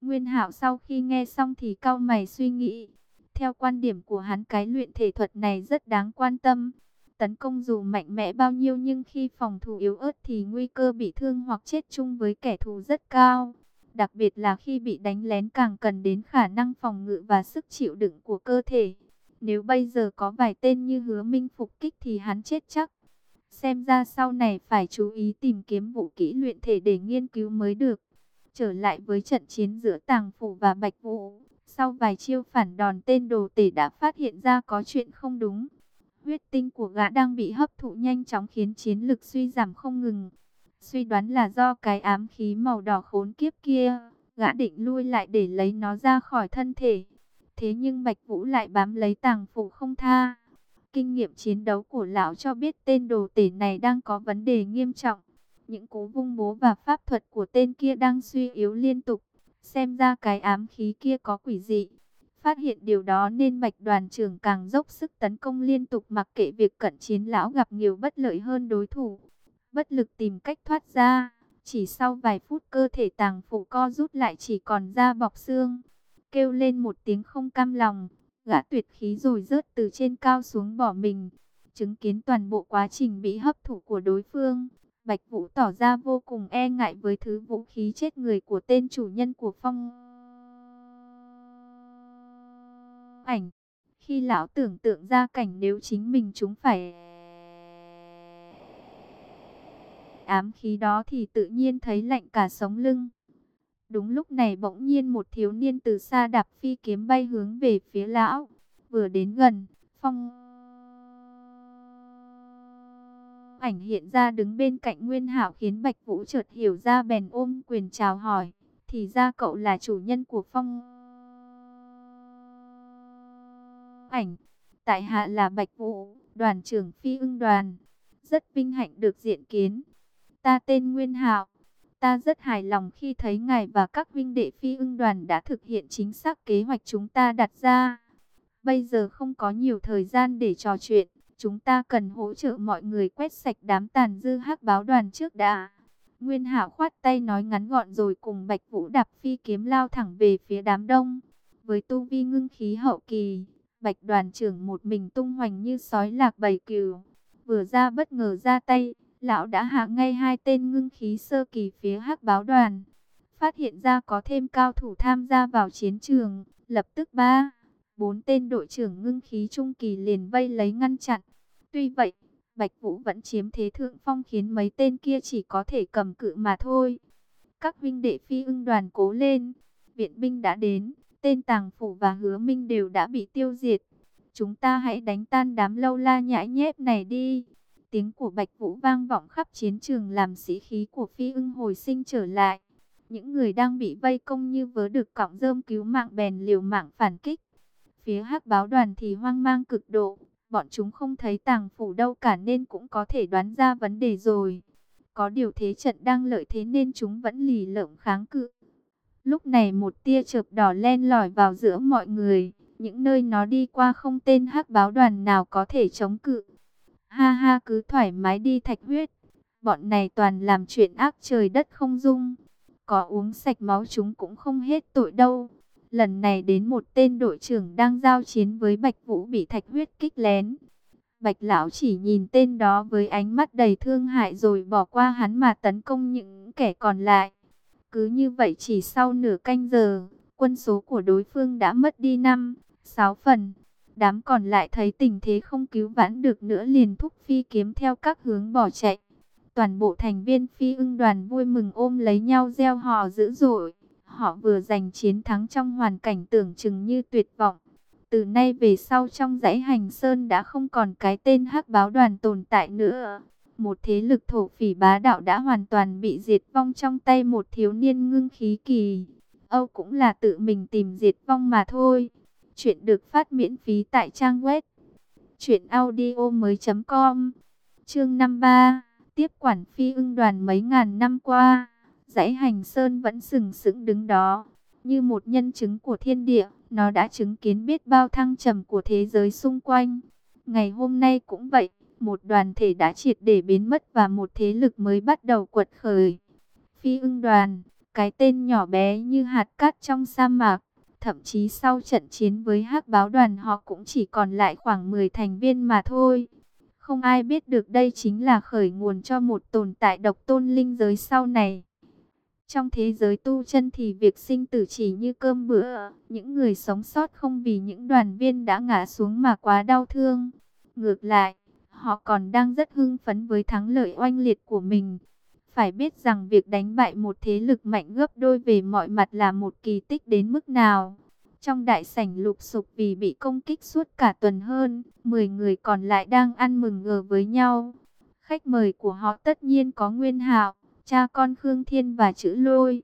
Nguyên Hạo sau khi nghe xong thì cau mày suy nghĩ. Theo quan điểm của hắn, cái luyện thể thuật này rất đáng quan tâm. Tấn công dù mạnh mẽ bao nhiêu nhưng khi phòng thủ yếu ớt thì nguy cơ bị thương hoặc chết chung với kẻ thù rất cao. Đặc biệt là khi bị đánh lén càng cần đến khả năng phòng ngự và sức chịu đựng của cơ thể. Nếu bây giờ có vài tên như hứa minh phục kích thì hắn chết chắc. Xem ra sau này phải chú ý tìm kiếm vũ kỹ luyện thể để nghiên cứu mới được. Trở lại với trận chiến giữa Tàng Phủ và Bạch Vũ. Sau vài chiêu phản đòn, tên đồ tể đã phát hiện ra có chuyện không đúng. Huyết tinh của gã đang bị hấp thụ nhanh chóng khiến chiến lực suy giảm không ngừng. Suy đoán là do cái ám khí màu đỏ khốn kiếp kia. Gã định lui lại để lấy nó ra khỏi thân thể. Thế nhưng Bạch Vũ lại bám lấy tàng phủ không tha. Kinh nghiệm chiến đấu của lão cho biết tên đồ tể này đang có vấn đề nghiêm trọng. Những cố vung bố và pháp thuật của tên kia đang suy yếu liên tục. Xem ra cái ám khí kia có quỷ dị. Phát hiện điều đó nên bạch đoàn trưởng càng dốc sức tấn công liên tục mặc kệ việc cận chiến lão gặp nhiều bất lợi hơn đối thủ. Bất lực tìm cách thoát ra. Chỉ sau vài phút cơ thể tàng phủ co rút lại chỉ còn da bọc xương. Kêu lên một tiếng không cam lòng. Gã tuyệt khí rồi rớt từ trên cao xuống bỏ mình. Chứng kiến toàn bộ quá trình bị hấp thụ của đối phương. Bạch Vũ tỏ ra vô cùng e ngại với thứ vũ khí chết người của tên chủ nhân của phong ảnh. Khi lão tưởng tượng ra cảnh nếu chính mình chúng phải ám khí đó thì tự nhiên thấy lạnh cả sống lưng. Đúng lúc này bỗng nhiên một thiếu niên từ xa đạp phi kiếm bay hướng về phía lão. Vừa đến gần, phong ảnh hiện ra đứng bên cạnh Nguyên Hạo khiến Bạch Vũ chợt hiểu ra bèn ôm quyền chào hỏi. Thì ra cậu là chủ nhân của phong ảnh. Tại hạ là Bạch Vũ, đoàn trưởng phi ưng đoàn. Rất vinh hạnh được diện kiến. Ta tên Nguyên Hạo. Ta rất hài lòng khi thấy ngài và các huynh đệ phi ưng đoàn đã thực hiện chính xác kế hoạch chúng ta đặt ra. Bây giờ không có nhiều thời gian để trò chuyện. Chúng ta cần hỗ trợ mọi người quét sạch đám tàn dư hắc báo đoàn trước đã. Nguyên Hạo khoát tay nói ngắn gọn rồi cùng Bạch Vũ đạp phi kiếm lao thẳng về phía đám đông. Với tu vi ngưng khí hậu kỳ, Bạch đoàn trưởng một mình tung hoành như sói lạc bầy cừu. Vừa ra bất ngờ ra tay, lão đã hạ ngay hai tên ngưng khí sơ kỳ phía hắc báo đoàn. Phát hiện ra có thêm cao thủ tham gia vào chiến trường, lập tức ba, bốn tên đội trưởng ngưng khí trung kỳ liền vây lấy ngăn chặn. Tuy vậy, Bạch Vũ vẫn chiếm thế thượng phong khiến mấy tên kia chỉ có thể cầm cự mà thôi. Các vinh đệ phi ưng đoàn cố lên, viện binh đã đến, tên Tàng Phủ và Hứa Minh đều đã bị tiêu diệt. Chúng ta hãy đánh tan đám lâu la nhãi nhép này đi. Tiếng của Bạch Vũ vang vọng khắp chiến trường làm sĩ khí của phi ưng hồi sinh trở lại. Những người đang bị vây công như vớ được cọng rơm cứu mạng bèn liều mạng phản kích. Phía hắc báo đoàn thì hoang mang cực độ. Bọn chúng không thấy tàng phủ đâu cả nên cũng có thể đoán ra vấn đề rồi. Có điều thế trận đang lợi thế nên chúng vẫn lì lợm kháng cự. Lúc này một tia chợp đỏ len lỏi vào giữa mọi người. Những nơi nó đi qua không tên hắc báo đoàn nào có thể chống cự. Ha ha, cứ thoải mái đi thạch huyết. Bọn này toàn làm chuyện ác trời đất không dung. Có uống sạch máu chúng cũng không hết tội đâu. Lần này đến một tên đội trưởng đang giao chiến với Bạch Vũ bị thạch huyết kích lén. Bạch Lão chỉ nhìn tên đó với ánh mắt đầy thương hại rồi bỏ qua hắn mà tấn công những kẻ còn lại. Cứ như vậy chỉ sau nửa canh giờ, quân số của đối phương đã mất đi 5, 6 phần. Đám còn lại thấy tình thế không cứu vãn được nữa liền thúc phi kiếm theo các hướng bỏ chạy. Toàn bộ thành viên phi ưng đoàn vui mừng ôm lấy nhau gieo hò dữ dội. Họ vừa giành chiến thắng trong hoàn cảnh tưởng chừng như tuyệt vọng. Từ nay về sau trong dãy hành sơn đã không còn cái tên hắc báo đoàn tồn tại nữa. Một thế lực thổ phỉ bá đạo đã hoàn toàn bị diệt vong trong tay một thiếu niên ngưng khí kỳ. Âu cũng là tự mình tìm diệt vong mà thôi. Chuyện được phát miễn phí tại trang web. Chuyện audio mới com Chương 53 Tiếp quản phi ưng đoàn mấy ngàn năm qua dãy hành sơn vẫn sừng sững đứng đó, như một nhân chứng của thiên địa, nó đã chứng kiến biết bao thăng trầm của thế giới xung quanh. Ngày hôm nay cũng vậy, một đoàn thể đã triệt để biến mất và một thế lực mới bắt đầu quật khởi. Phi ưng đoàn, cái tên nhỏ bé như hạt cát trong sa mạc. Thậm chí sau trận chiến với hắc báo đoàn họ cũng chỉ còn lại khoảng 10 thành viên mà thôi. Không ai biết được đây chính là khởi nguồn cho một tồn tại độc tôn linh giới sau này. Trong thế giới tu chân thì việc sinh tử chỉ như cơm bữa, những người sống sót không vì những đoàn viên đã ngã xuống mà quá đau thương. Ngược lại, họ còn đang rất hưng phấn với thắng lợi oanh liệt của mình. Phải biết rằng việc đánh bại một thế lực mạnh gấp đôi về mọi mặt là một kỳ tích đến mức nào. Trong đại sảnh lục sục vì bị công kích suốt cả tuần hơn, 10 người còn lại đang ăn mừng ngờ với nhau. Khách mời của họ tất nhiên có Nguyên Hạo, cha con Khương Thiên và chữ lôi.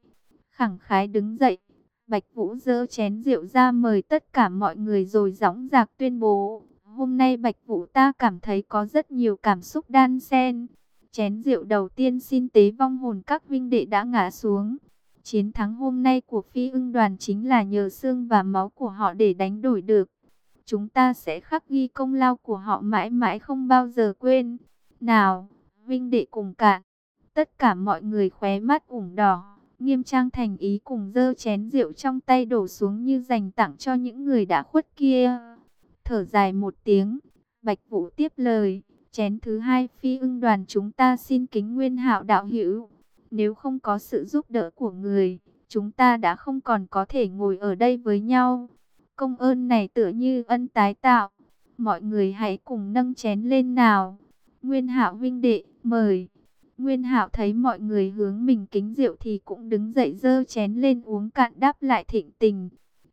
Khẳng khái đứng dậy, Bạch Vũ dơ chén rượu ra mời tất cả mọi người rồi gióng giạc tuyên bố. Hôm nay Bạch Vũ ta cảm thấy có rất nhiều cảm xúc đan xen. Chén rượu đầu tiên xin tế vong hồn các vinh đệ đã ngã xuống. Chiến thắng hôm nay của phi ưng đoàn chính là nhờ xương và máu của họ để đánh đổi được. Chúng ta sẽ khắc ghi công lao của họ mãi mãi không bao giờ quên. Nào, vinh đệ cùng cạn. Tất cả mọi người khóe mắt ửng đỏ, nghiêm trang thành ý cùng dơ chén rượu trong tay đổ xuống như dành tặng cho những người đã khuất kia. Thở dài một tiếng, Bạch Vũ tiếp lời, chén thứ hai phi ưng đoàn chúng ta xin kính nguyên hạo đạo hữu. Nếu không có sự giúp đỡ của người, chúng ta đã không còn có thể ngồi ở đây với nhau. Công ơn này tựa như ân tái tạo. Mọi người hãy cùng nâng chén lên nào. Nguyên hạo huynh đệ, mời. Nguyên Hạo thấy mọi người hướng mình kính rượu thì cũng đứng dậy dơ chén lên uống cạn đáp lại thịnh tình.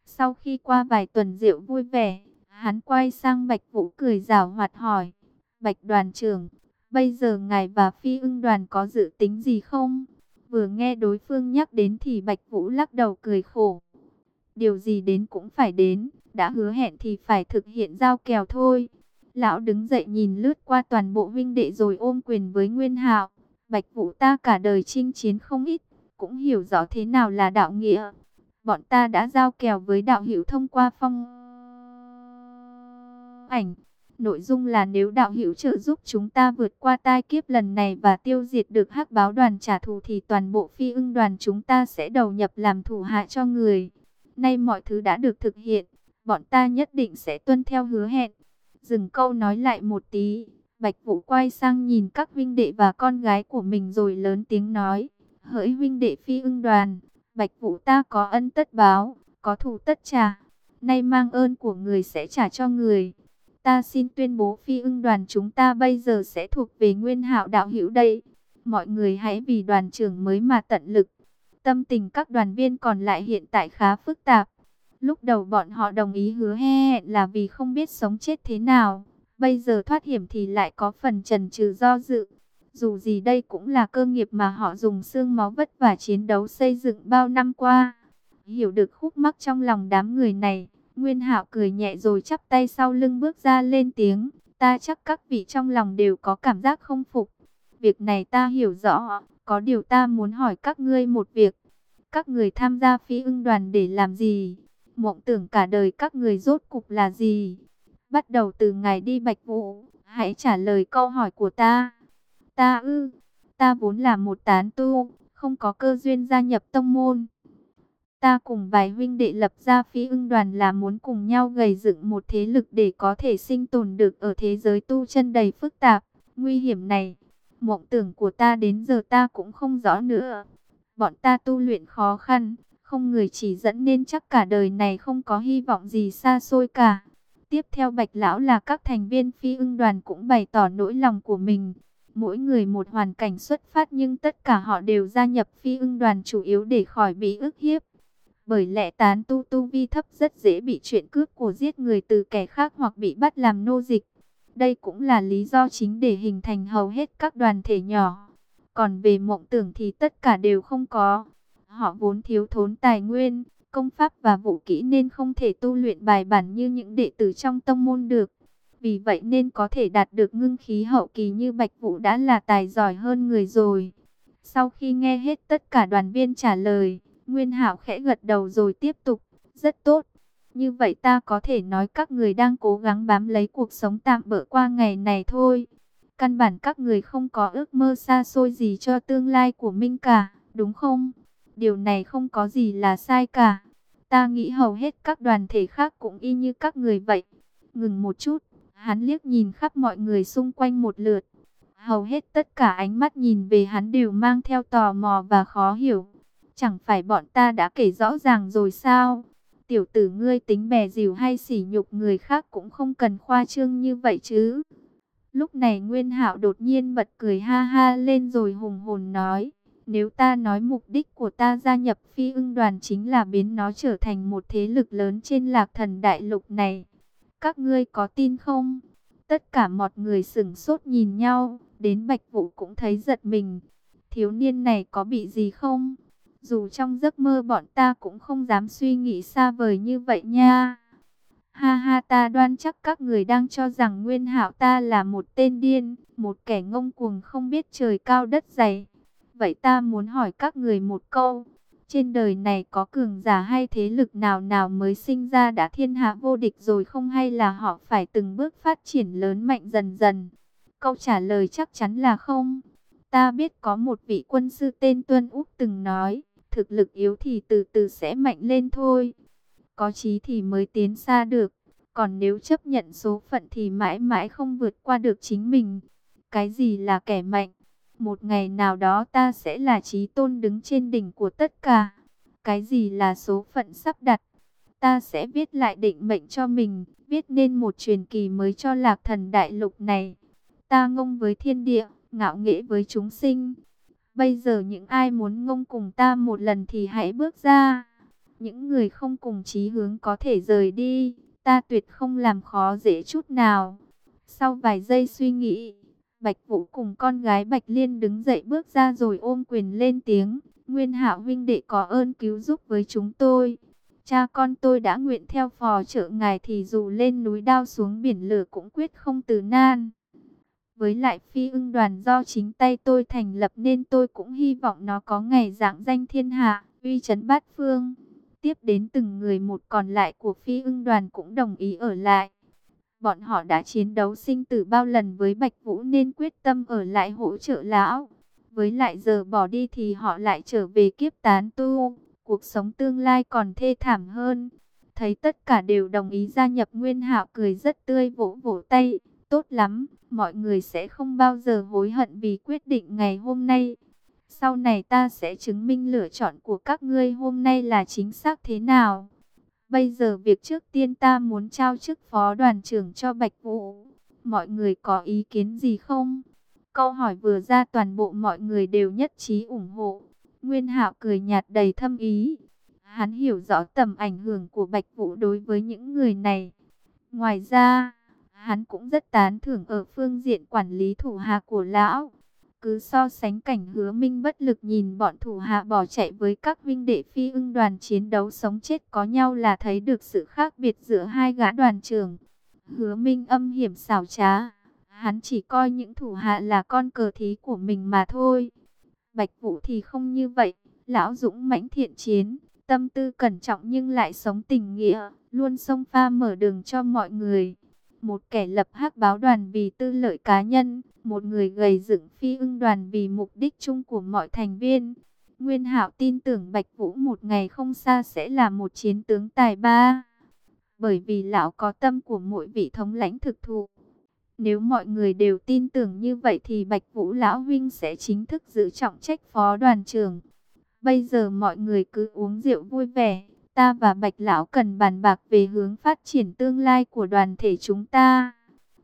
Sau khi qua vài tuần rượu vui vẻ, hắn quay sang Bạch Vũ cười rào hoạt hỏi. Bạch đoàn trưởng, bây giờ ngài và phi ưng đoàn có dự tính gì không? Vừa nghe đối phương nhắc đến thì Bạch Vũ lắc đầu cười khổ. Điều gì đến cũng phải đến, đã hứa hẹn thì phải thực hiện giao kèo thôi. Lão đứng dậy nhìn lướt qua toàn bộ vinh đệ rồi ôm quyền với Nguyên Hạo. Bạch Vũ ta cả đời chinh chiến không ít, cũng hiểu rõ thế nào là đạo nghĩa. Bọn ta đã giao kèo với đạo hữu thông qua phong ảnh. Nội dung là nếu đạo hữu trợ giúp chúng ta vượt qua tai kiếp lần này và tiêu diệt được hắc báo đoàn trả thù thì toàn bộ phi ưng đoàn chúng ta sẽ đầu nhập làm thủ hạ cho người. Nay mọi thứ đã được thực hiện, bọn ta nhất định sẽ tuân theo hứa hẹn. Dừng câu nói lại một tí, Bạch Vũ quay sang nhìn các huynh đệ và con gái của mình rồi lớn tiếng nói. Hỡi huynh đệ phi ưng đoàn, Bạch Vũ ta có ân tất báo, có thù tất trả. Nay mang ơn của người sẽ trả cho người. Ta xin tuyên bố phi ưng đoàn chúng ta bây giờ sẽ thuộc về nguyên hạo đạo hữu đây. Mọi người hãy vì đoàn trưởng mới mà tận lực. Tâm tình các đoàn viên còn lại hiện tại khá phức tạp. Lúc đầu bọn họ đồng ý hứa hẹn là vì không biết sống chết thế nào. Bây giờ thoát hiểm thì lại có phần trần trừ do dự. Dù gì đây cũng là cơ nghiệp mà họ dùng xương máu vất vả chiến đấu xây dựng bao năm qua. Hiểu được khúc mắc trong lòng đám người này, Nguyên Hạo cười nhẹ rồi chắp tay sau lưng bước ra lên tiếng. Ta chắc các vị trong lòng đều có cảm giác không phục. Việc này ta hiểu rõ, có điều ta muốn hỏi các ngươi một việc. Các người tham gia phi ưng đoàn để làm gì? Mộng tưởng cả đời các người rốt cục là gì? Bắt đầu từ ngày đi Bạch Vũ, hãy trả lời câu hỏi của ta. Ta ư, ta vốn là một tán tu, không có cơ duyên gia nhập tông môn. Ta cùng vài huynh đệ lập ra phi ưng đoàn là muốn cùng nhau gầy dựng một thế lực để có thể sinh tồn được ở thế giới tu chân đầy phức tạp, nguy hiểm này. Mộng tưởng của ta đến giờ ta cũng không rõ nữa. Bọn ta tu luyện khó khăn, không người chỉ dẫn nên chắc cả đời này không có hy vọng gì xa xôi cả. Tiếp theo Bạch Lão là các thành viên phi ưng đoàn cũng bày tỏ nỗi lòng của mình. Mỗi người một hoàn cảnh xuất phát nhưng tất cả họ đều gia nhập phi ưng đoàn chủ yếu để khỏi bị ức hiếp. Bởi lẽ tán tu tu vi thấp rất dễ bị chuyện cướp của giết người từ kẻ khác hoặc bị bắt làm nô dịch. Đây cũng là lý do chính để hình thành hầu hết các đoàn thể nhỏ. Còn về mộng tưởng thì tất cả đều không có. Họ vốn thiếu thốn tài nguyên, công pháp và vũ kỹ nên không thể tu luyện bài bản như những đệ tử trong tông môn được. Vì vậy nên có thể đạt được ngưng khí hậu kỳ như Bạch Vũ đã là tài giỏi hơn người rồi. Sau khi nghe hết tất cả đoàn viên trả lời, Nguyên hảo khẽ gật đầu rồi tiếp tục, rất tốt. Như vậy ta có thể nói các người đang cố gắng bám lấy cuộc sống tạm bỡ qua ngày này thôi. Căn bản các người không có ước mơ xa xôi gì cho tương lai của Minh cả, đúng không? Điều này không có gì là sai cả. Ta nghĩ hầu hết các đoàn thể khác cũng y như các người vậy. Ngừng một chút, hắn liếc nhìn khắp mọi người xung quanh một lượt. Hầu hết tất cả ánh mắt nhìn về hắn đều mang theo tò mò và khó hiểu. Chẳng phải bọn ta đã kể rõ ràng rồi sao? Tiểu tử ngươi tính bè dìu hay sỉ nhục người khác cũng không cần khoa trương như vậy chứ. Lúc này Nguyên Hạo đột nhiên bật cười ha ha lên rồi hùng hồn nói. Nếu ta nói mục đích của ta gia nhập phi ưng đoàn chính là biến nó trở thành một thế lực lớn trên lạc thần đại lục này. Các ngươi có tin không? Tất cả mọi người sửng sốt nhìn nhau, đến bạch vũ cũng thấy giật mình. Thiếu niên này có bị gì không? Dù trong giấc mơ bọn ta cũng không dám suy nghĩ xa vời như vậy nha. Ha ha ta đoan chắc các người đang cho rằng Nguyên Hạo ta là một tên điên, một kẻ ngông cuồng không biết trời cao đất dày. Vậy ta muốn hỏi các người một câu, trên đời này có cường giả hay thế lực nào nào mới sinh ra đã thiên hạ vô địch rồi không hay là họ phải từng bước phát triển lớn mạnh dần dần? Câu trả lời chắc chắn là không. Ta biết có một vị quân sư tên Tuân Úc từng nói, thực lực yếu thì từ từ sẽ mạnh lên thôi. Có chí thì mới tiến xa được, còn nếu chấp nhận số phận thì mãi mãi không vượt qua được chính mình. Cái gì là kẻ mạnh? Một ngày nào đó ta sẽ là trí tôn đứng trên đỉnh của tất cả. Cái gì là số phận sắp đặt? Ta sẽ viết lại định mệnh cho mình, viết nên một truyền kỳ mới cho lạc thần đại lục này. Ta ngông với thiên địa, ngạo nghễ với chúng sinh. Bây giờ những ai muốn ngông cùng ta một lần thì hãy bước ra. Những người không cùng chí hướng có thể rời đi, ta tuyệt không làm khó dễ chút nào. Sau vài giây suy nghĩ, Bạch Vũ cùng con gái Bạch Liên đứng dậy bước ra rồi ôm quyền lên tiếng. Nguyên Hạo huynh đệ có ơn cứu giúp với chúng tôi. Cha con tôi đã nguyện theo phò trợ ngài thì dù lên núi đao xuống biển lửa cũng quyết không từ nan. Với lại phi ưng đoàn do chính tay tôi thành lập nên tôi cũng hy vọng nó có ngày dạng danh thiên hạ, uy chấn bát phương. Tiếp đến từng người một còn lại của phi ưng đoàn cũng đồng ý ở lại. Bọn họ đã chiến đấu sinh tử bao lần với Bạch Vũ nên quyết tâm ở lại hỗ trợ lão. Với lại giờ bỏ đi thì họ lại trở về kiếp tán tu. Cuộc sống tương lai còn thê thảm hơn. Thấy tất cả đều đồng ý gia nhập Nguyên Hạo cười rất tươi vỗ vỗ tay. Tốt lắm, mọi người sẽ không bao giờ hối hận vì quyết định ngày hôm nay. Sau này ta sẽ chứng minh lựa chọn của các ngươi hôm nay là chính xác thế nào. Bây giờ việc trước tiên ta muốn trao chức phó đoàn trưởng cho Bạch Vũ. Mọi người có ý kiến gì không? Câu hỏi vừa ra toàn bộ mọi người đều nhất trí ủng hộ. Nguyên Hạo cười nhạt đầy thâm ý. Hắn hiểu rõ tầm ảnh hưởng của Bạch Vũ đối với những người này. Ngoài ra, hắn cũng rất tán thưởng ở phương diện quản lý thủ hạ của lão. Cứ so sánh cảnh hứa minh bất lực nhìn bọn thủ hạ bỏ chạy với các vinh đệ phi ưng đoàn chiến đấu sống chết có nhau là thấy được sự khác biệt giữa hai gã đoàn trưởng. Hứa minh âm hiểm xảo trá, hắn chỉ coi những thủ hạ là con cờ thí của mình mà thôi. Bạch Vũ thì không như vậy, lão dũng mãnh thiện chiến, tâm tư cẩn trọng nhưng lại sống tình nghĩa, luôn sông pha mở đường cho mọi người. Một kẻ lập hắc báo đoàn vì tư lợi cá nhân, một người gầy dựng phi ưng đoàn vì mục đích chung của mọi thành viên. Nguyên Hạo tin tưởng Bạch Vũ một ngày không xa sẽ là một chiến tướng tài ba. Bởi vì lão có tâm của mỗi vị thống lãnh thực thụ. Nếu mọi người đều tin tưởng như vậy thì Bạch Vũ lão huynh sẽ chính thức giữ trọng trách phó đoàn trưởng. Bây giờ mọi người cứ uống rượu vui vẻ, ta và Bạch lão cần bàn bạc về hướng phát triển tương lai của đoàn thể chúng ta.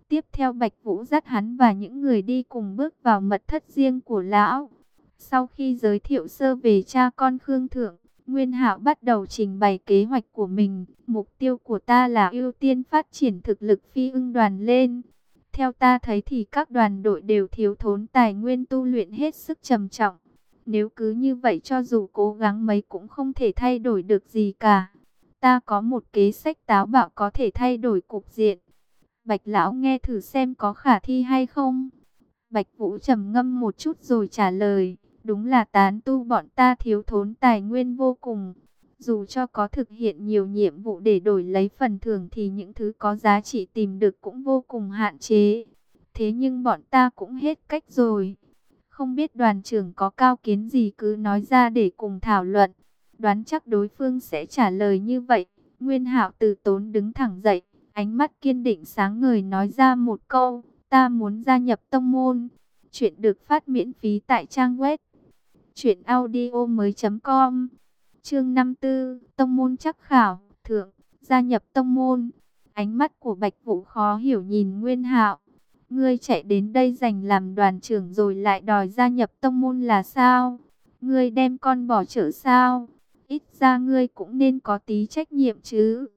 Tiếp theo Bạch Vũ dắt hắn và những người đi cùng bước vào mật thất riêng của lão. Sau khi giới thiệu sơ về cha con Khương Thượng, Nguyên Hạo bắt đầu trình bày kế hoạch của mình. Mục tiêu của ta là ưu tiên phát triển thực lực phi ưng đoàn lên. Theo ta thấy thì các đoàn đội đều thiếu thốn tài nguyên tu luyện hết sức trầm trọng. Nếu cứ như vậy cho dù cố gắng mấy cũng không thể thay đổi được gì cả. Ta có một kế sách táo bạo có thể thay đổi cục diện. Bạch lão nghe thử xem có khả thi hay không. Bạch Vũ trầm ngâm một chút rồi trả lời, đúng là tán tu bọn ta thiếu thốn tài nguyên vô cùng. Dù cho có thực hiện nhiều nhiệm vụ để đổi lấy phần thưởng thì những thứ có giá trị tìm được cũng vô cùng hạn chế. Thế nhưng bọn ta cũng hết cách rồi. Không biết đoàn trưởng có cao kiến gì cứ nói ra để cùng thảo luận. Đoán chắc đối phương sẽ trả lời như vậy. Nguyên hạo từ tốn đứng thẳng dậy, ánh mắt kiên định sáng ngời nói ra một câu, ta muốn gia nhập tông môn. Chuyện được phát miễn phí tại trang web truyệnaudiomoi.com. Chương 54, tông môn chắc khảo, thượng, gia nhập tông môn. Ánh mắt của Bạch Vũ khó hiểu nhìn Nguyên Hạo. Ngươi chạy đến đây giành làm đoàn trưởng rồi lại đòi gia nhập tông môn là sao? Ngươi đem con bỏ trở sao? Ít ra ngươi cũng nên có tí trách nhiệm chứ.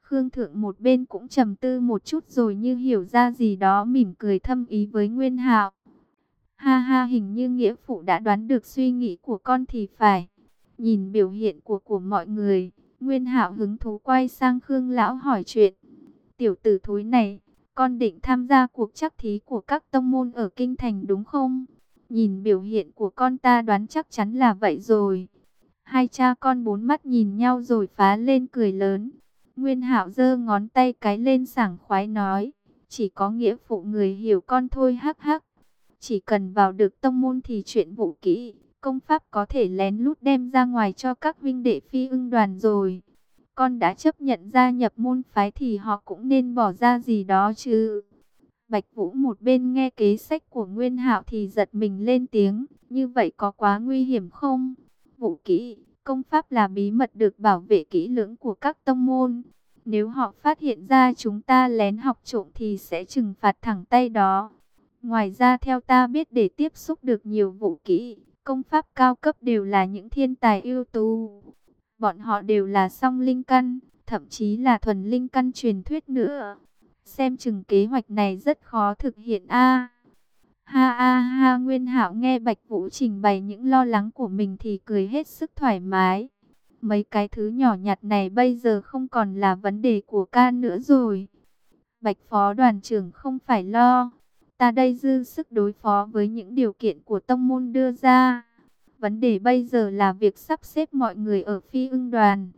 Khương Thượng một bên cũng trầm tư một chút rồi như hiểu ra gì đó mỉm cười thâm ý với Nguyên Hạo. Ha ha hình như nghĩa phụ đã đoán được suy nghĩ của con thì phải. Nhìn biểu hiện của của mọi người, Nguyên Hạo hứng thú quay sang Khương Lão hỏi chuyện. Tiểu tử thối này, con định tham gia cuộc chắc thí của các tông môn ở Kinh Thành đúng không? Nhìn biểu hiện của con ta đoán chắc chắn là vậy rồi. Hai cha con bốn mắt nhìn nhau rồi phá lên cười lớn. Nguyên Hạo giơ ngón tay cái lên sảng khoái nói, chỉ có nghĩa phụ người hiểu con thôi hắc hắc. Chỉ cần vào được tông môn thì chuyện vụ kỹ, công pháp có thể lén lút đem ra ngoài cho các huynh đệ phi ưng đoàn rồi. Con đã chấp nhận gia nhập môn phái thì họ cũng nên bỏ ra gì đó chứ. Bạch Vũ một bên nghe kế sách của Nguyên Hạo thì giật mình lên tiếng, như vậy có quá nguy hiểm không? Vũ kỹ, công pháp là bí mật được bảo vệ kỹ lưỡng của các tông môn. Nếu họ phát hiện ra chúng ta lén học trộm thì sẽ trừng phạt thẳng tay đó. Ngoài ra theo ta biết để tiếp xúc được nhiều vũ kỹ, công pháp cao cấp đều là những thiên tài ưu tú. Bọn họ đều là song linh căn, thậm chí là thuần linh căn truyền thuyết nữa. Xem chừng kế hoạch này rất khó thực hiện a. Ha ha ha Nguyên Hạo nghe Bạch Vũ trình bày những lo lắng của mình thì cười hết sức thoải mái. Mấy cái thứ nhỏ nhặt này bây giờ không còn là vấn đề của ca nữa rồi. Bạch Phó đoàn trưởng không phải lo. Ta đây dư sức đối phó với những điều kiện của tông môn đưa ra. Vấn đề bây giờ là việc sắp xếp mọi người ở phi ưng đoàn.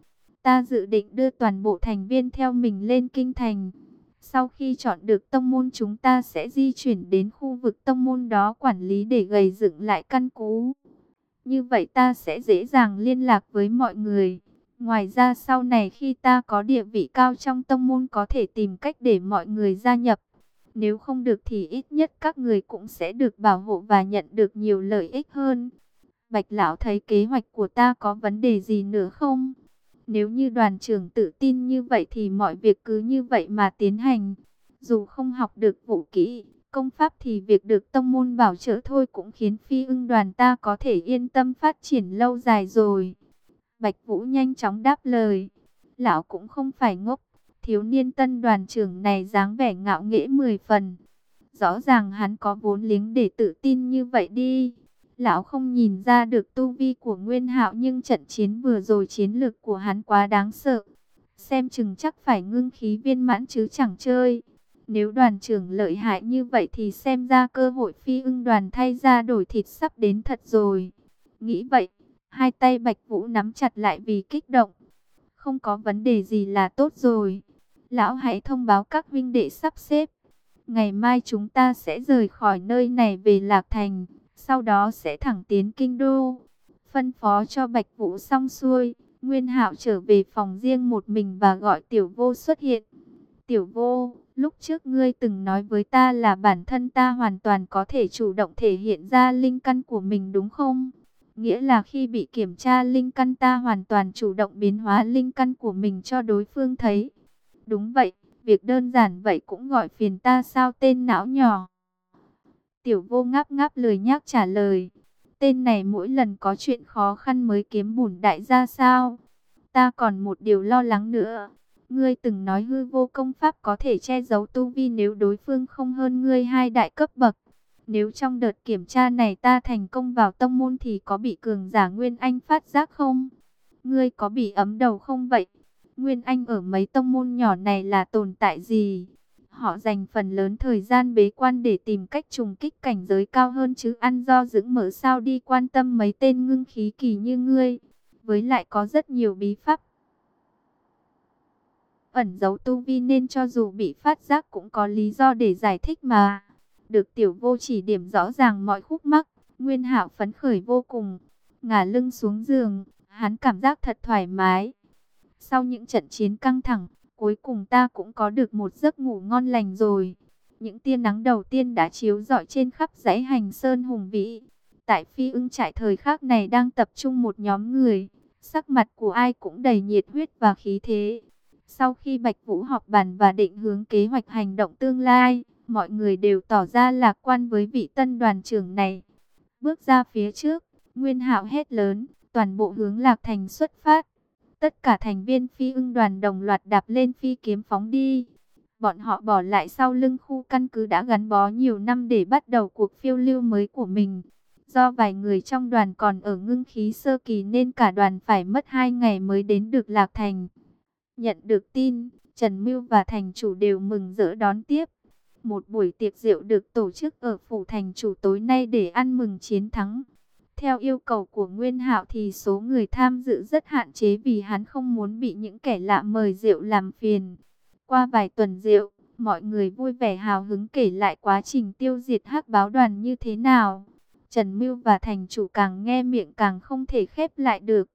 Ta dự định đưa toàn bộ thành viên theo mình lên kinh thành. Sau khi chọn được tông môn chúng ta sẽ di chuyển đến khu vực tông môn đó quản lý để gầy dựng lại căn cứ. Như vậy ta sẽ dễ dàng liên lạc với mọi người. Ngoài ra sau này khi ta có địa vị cao trong tông môn có thể tìm cách để mọi người gia nhập. Nếu không được thì ít nhất các người cũng sẽ được bảo hộ và nhận được nhiều lợi ích hơn. Bạch Lão thấy kế hoạch của ta có vấn đề gì nữa không? Nếu như đoàn trưởng tự tin như vậy thì mọi việc cứ như vậy mà tiến hành. Dù không học được vũ kỹ, công pháp thì việc được tông môn bảo trợ thôi cũng khiến phi ưng đoàn ta có thể yên tâm phát triển lâu dài rồi. Bạch Vũ nhanh chóng đáp lời. Lão cũng không phải ngốc. Thiếu niên tân đoàn trưởng này dáng vẻ ngạo nghễ mười phần. Rõ ràng hắn có vốn liếng để tự tin như vậy đi. Lão không nhìn ra được tu vi của Nguyên Hạo nhưng trận chiến vừa rồi chiến lược của hắn quá đáng sợ. Xem chừng chắc phải ngưng khí viên mãn chứ chẳng chơi. Nếu đoàn trưởng lợi hại như vậy thì xem ra cơ hội phi ưng đoàn thay ra đổi thịt sắp đến thật rồi. Nghĩ vậy, hai tay Bạch Vũ nắm chặt lại vì kích động. Không có vấn đề gì là tốt rồi. Lão hãy thông báo các huynh đệ sắp xếp. Ngày mai chúng ta sẽ rời khỏi nơi này về Lạc Thành sau đó sẽ thẳng tiến kinh đô. Phân phó cho Bạch Vũ xong xuôi, Nguyên Hạo trở về phòng riêng một mình và gọi Tiểu Vô xuất hiện. Tiểu Vô, lúc trước ngươi từng nói với ta là bản thân ta hoàn toàn có thể chủ động thể hiện ra linh căn của mình đúng không? Nghĩa là khi bị kiểm tra linh căn ta hoàn toàn chủ động biến hóa linh căn của mình cho đối phương thấy. Đúng vậy, việc đơn giản vậy cũng gọi phiền ta sao tên não nhỏ. Tiểu vô ngáp ngáp lời nhắc trả lời. Tên này mỗi lần có chuyện khó khăn mới kiếm bùn đại gia sao? Ta còn một điều lo lắng nữa. Ngươi từng nói hư vô công pháp có thể che giấu tu vi nếu đối phương không hơn ngươi hai đại cấp bậc. Nếu trong đợt kiểm tra này ta thành công vào tông môn thì có bị cường giả Nguyên Anh phát giác không? Ngươi có bị ấm đầu không vậy? Nguyên Anh ở mấy tông môn nhỏ này là tồn tại gì? Họ dành phần lớn thời gian bế quan để tìm cách trùng kích cảnh giới cao hơn chứ ăn do dưỡng mở sao đi quan tâm mấy tên ngưng khí kỳ như ngươi. Với lại có rất nhiều bí pháp. Ẩn giấu tu vi nên cho dù bị phát giác cũng có lý do để giải thích mà. Được tiểu vô chỉ điểm rõ ràng mọi khúc mắc. Nguyên Hạo phấn khởi vô cùng, ngả lưng xuống giường, hắn cảm giác thật thoải mái. Sau những trận chiến căng thẳng, cuối cùng ta cũng có được một giấc ngủ ngon lành rồi. Những tia nắng đầu tiên đã chiếu rọi trên khắp dãy hành sơn hùng vĩ. Tại phi ưng trại thời khắc này đang tập trung một nhóm người, sắc mặt của ai cũng đầy nhiệt huyết và khí thế. Sau khi Bạch Vũ họp bàn và định hướng kế hoạch hành động tương lai, mọi người đều tỏ ra lạc quan với vị tân đoàn trưởng này. Bước ra phía trước, Nguyên Hạo hét lớn, toàn bộ hướng Lạc Thành xuất phát. Tất cả thành viên phi ưng đoàn đồng loạt đạp lên phi kiếm phóng đi. Bọn họ bỏ lại sau lưng khu căn cứ đã gắn bó nhiều năm để bắt đầu cuộc phiêu lưu mới của mình. Do vài người trong đoàn còn ở ngưng khí sơ kỳ nên cả đoàn phải mất hai ngày mới đến được Lạc Thành. Nhận được tin, Trần Mưu và thành chủ đều mừng rỡ đón tiếp. Một buổi tiệc rượu được tổ chức ở phủ thành chủ tối nay để ăn mừng chiến thắng. Theo yêu cầu của Nguyên Hạo thì số người tham dự rất hạn chế vì hắn không muốn bị những kẻ lạ mời rượu làm phiền. Qua vài tuần rượu, mọi người vui vẻ hào hứng kể lại quá trình tiêu diệt hắc báo đoàn như thế nào. Trần Mưu và thành chủ càng nghe miệng càng không thể khép lại được.